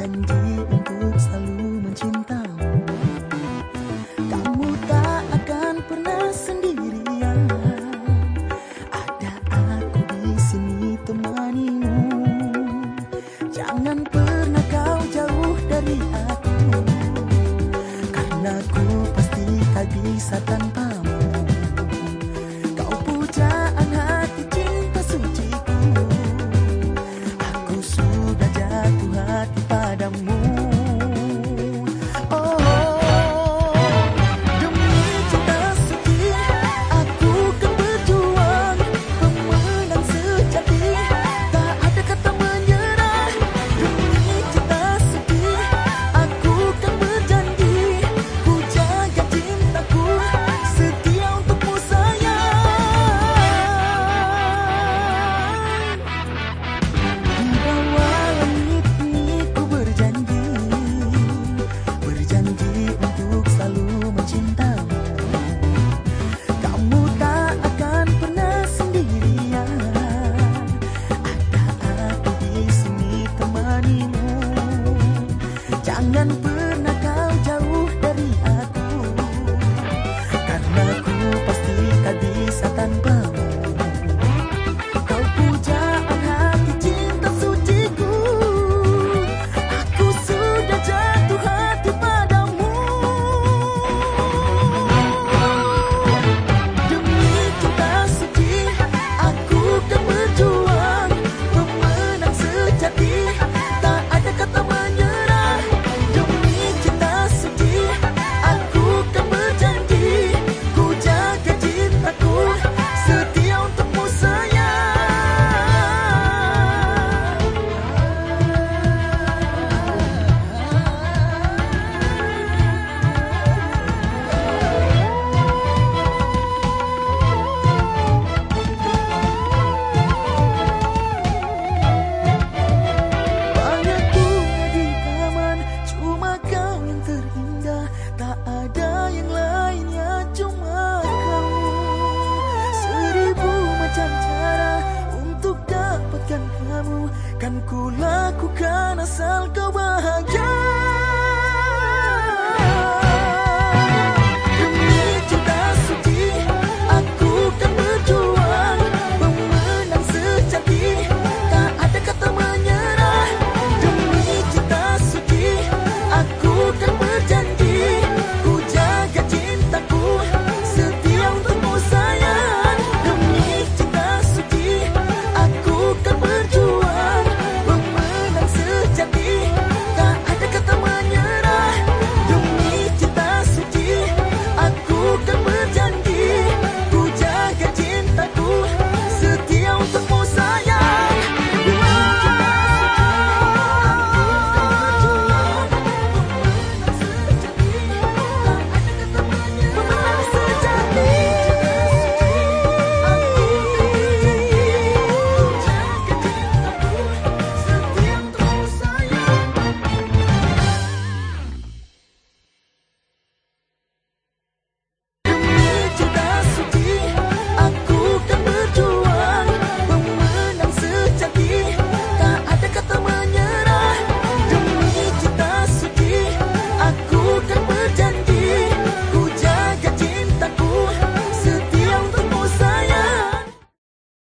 Janji untuk selalu mencintamu. Kamu tak akan pernah sendirian. Ada aku di sini temanimu. Jangan pernah kau jauh dari aku. Karena aku pasti tak bisa tanpa kan ku lakukan asal kau bahagia.